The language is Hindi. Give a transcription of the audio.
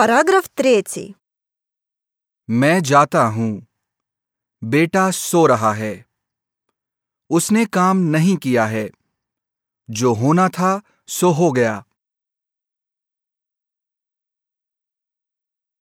Параграф третий. मैं जाता हूँ। बेटा सो रहा है। उसने काम नहीं किया है। जो होना था, सो हो गया।